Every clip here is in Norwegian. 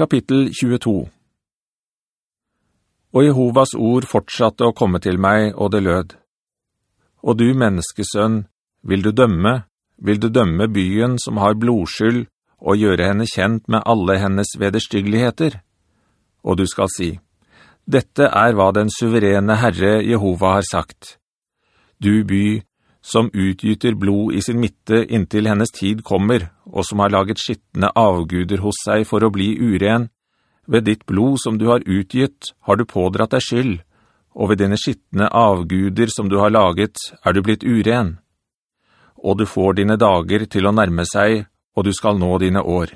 Kapittel 22 Og Jehovas ord fortsatte å komme til meg, og det lød. Og du, menneskesønn, vil du dømme, vil du dømme byen som har blodskyld, og gjøre henne kjent med alle hennes vederstyggeligheter? Og du skal si, «Dette er hva den suverene Herre Jehova har sagt. Du by, som utgyter blod i sin midte inntil hennes tid kommer, og som har laget skittende avguder hos seg for å bli uren, ved ditt blod som du har utgitt, har du pådratt deg skyld, og ved dine skittende avguder som du har laget, er du blitt uren. Og du får dine dager til å nærme seg, og du skal nå dine år.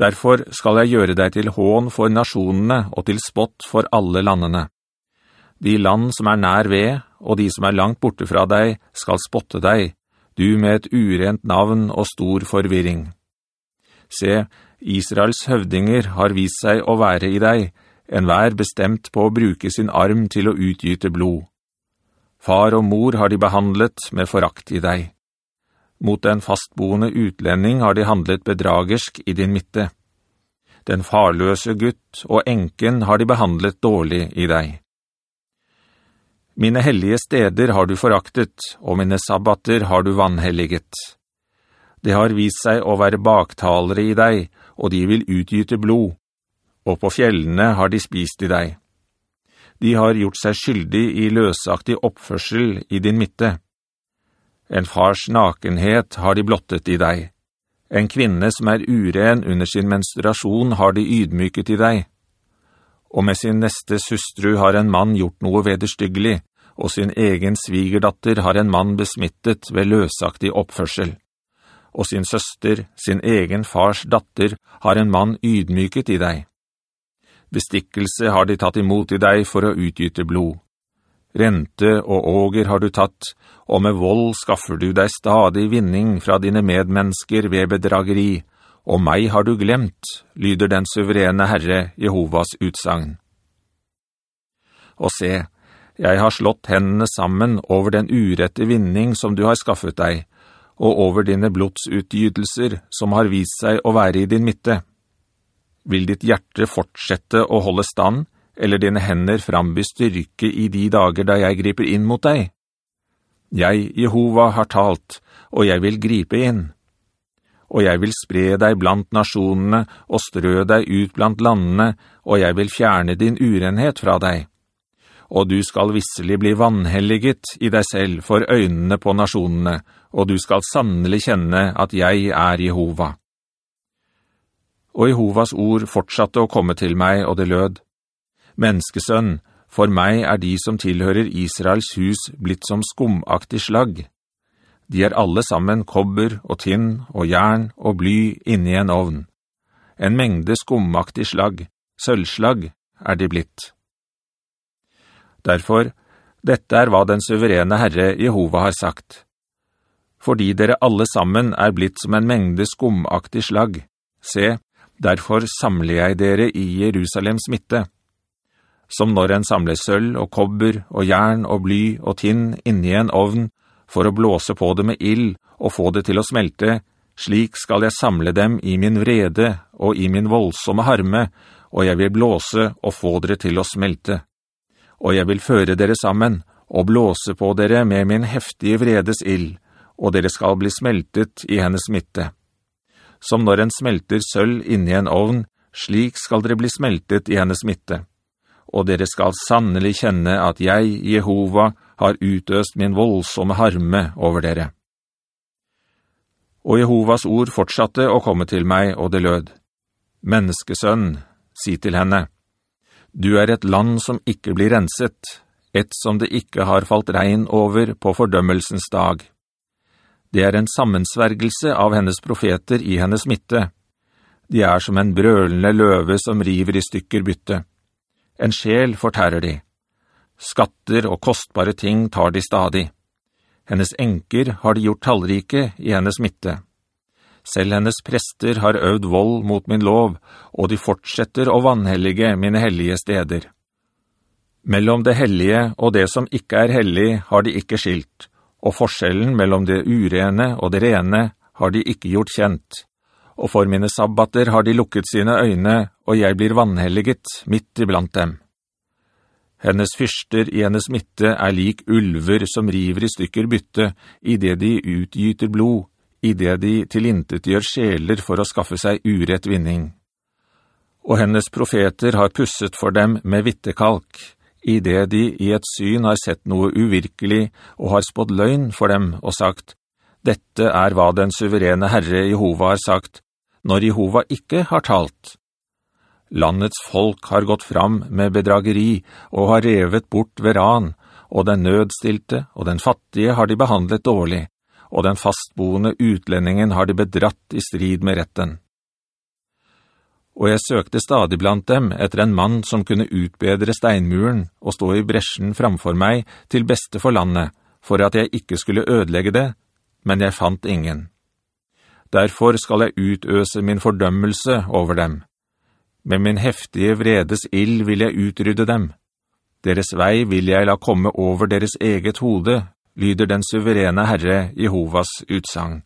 Derfor skal jeg gjøre deg til hån for nasjonene og til spott for alle landene. De land som er nær ved, og de som er langt borte fra deg, skal spotte deg, du med et urent navn og stor forvirring. Se, Israels høvdinger har vist seg å være i deg, en vær bestemt på å bruke sin arm til å utgyte blod. Far og mor har de behandlet med forakt i deg. Mot den fastboende utlending har de handlet bedragersk i din midte. Den farløse gutt og enken har de behandlet dårlig i deg. Mine hellige steder har du foraktet, og mine sabbater har du vannhelliget. Det har vist seg å være baktalere i deg, og de vil utgyte blod, og på fjellene har de spist i deg. De har gjort seg skyldig i løsaktig oppførsel i din midte. En fars nakenhet har de blottet i deg. En kvinne som er uren under sin menstruasjon har de ydmyket i deg. Og med sin neste søstru har en mann gjort noe vederstyggelig, og sin egen svigerdatter har en mann besmittet ved løsaktig oppførsel. Og sin søster, sin egen fars datter, har en mann ydmyket i deg. Bestikkelse har de tatt imot i deg for å utgyte blod. Rente og åger har du tatt, og med vold skaffer du deg stadig vinning fra dine medmennesker ved bedrageri, og meg har du glemt, lyder den suverene Herre Jehovas utsagn. Og se, jeg har slått hendene sammen over den urette vinning som du har skaffet deg, og over dine blodsutgydelser som har vist seg å være i din midte. Vil ditt hjerte fortsette å holde stand, eller dine hender framby styrke i de dager da jeg griper inn mot deg? Jeg, Jehova, har talt, og jeg vil gripe inn. Og jeg vil spre deg blant nasjonene, og strø deg ut blant landene, og jeg vil fjerne din urenhet fra deg og du skal visselig bli vannhelliget i deg selv for øynene på nasjonene, og du skal sannelig kjenne at jeg er Jehova. Og Jehovas ord fortsatte å komme til meg, og det lød, «Menneskesønn, for meg er de som tilhører Israels hus blitt som skumaktig slag. De er alle sammen kobber og tinn og jern og bly inni en ovn. En mengde skommaktig slag, sølvslag, er de blitt.» Derfor, dette er hva den suverene Herre Jehova har sagt. Fordi dere alle sammen er blitt som en mengde skumaktig slag, se, derfor samler jeg dere i Jerusalems midte. Som når en samler sølv og kobber og jern og bly og tinn inni en ovn, for å blåse på det med ill og få det til å smelte, slik skal jeg samle dem i min vrede og i min voldsomme harme, og jeg vil blåse og få dere til å smelte og jeg vil føre dere sammen, og blåse på dere med min heftige vredes ill, og dere skal bli smeltet i hennes midte. Som når en smelter sølv inni en ovn, slik skal dere bli smeltet i hennes midte. Og dere skal sannelig kjenne at jeg, Jehova, har utøst min voldsomme harme over dere. Og Jehovas ord fortsatte å komme til meg, og det lød. Menneskesønn, si til henne, du er et land som ikke blir renset, et som det ikke har falt regn over på fordømmelsens dag. Det er en sammensvergelse av hennes profeter i hennes midte. De er som en brølende løve som river i stykker bytte. En sjel fortærer de. Skatter og kostbare ting tar de stadig. Hennes enker har de gjort tallrike i hennes midte. Selv hennes prester har øvd vold mot min lov, og de fortsetter å vanhellige mine hellige steder. Mellom det hellige og det som ikke er hellig har de ikke skilt, og forskjellen mellom det urene og det rene har de ikke gjort kjent, og for mine sabbater har de lukket sine øyne, og jeg blir vannhelliget midt iblant dem. Hennes fyrster i hennes midte er lik ulver som river i stykker bytte, i det de utgyter blod, i det de tilintet gjør sjeler for å skaffe seg urett vinning. Og hennes profeter har pusset for dem med vittekalk, i det de i et syn har sett noe uvirkelig og har spått løgn for dem og sagt, «Dette er hva den suverene Herre Jehova har sagt, når Jehova ikke har talt. Landets folk har gått fram med bedrageri og har revet bort veran, og den nødstilte og den fattige har de behandlet dårlig, og den fastboende utlendingen har de bedratt i strid med retten. Og jeg søkte stadig blant dem etter en mann som kunne utbedre steinmuren og stå i bresjen framfor meg til beste for landet, for at jeg ikke skulle ødelegge det, men jeg fant ingen. Derfor skal jeg utøse min fordømmelse over dem. Med min heftige vredes ild vil jeg utrydde dem. Deres vei vil jeg la komme over deres eget hode, lyder den suverene Herre Jehovas utsang.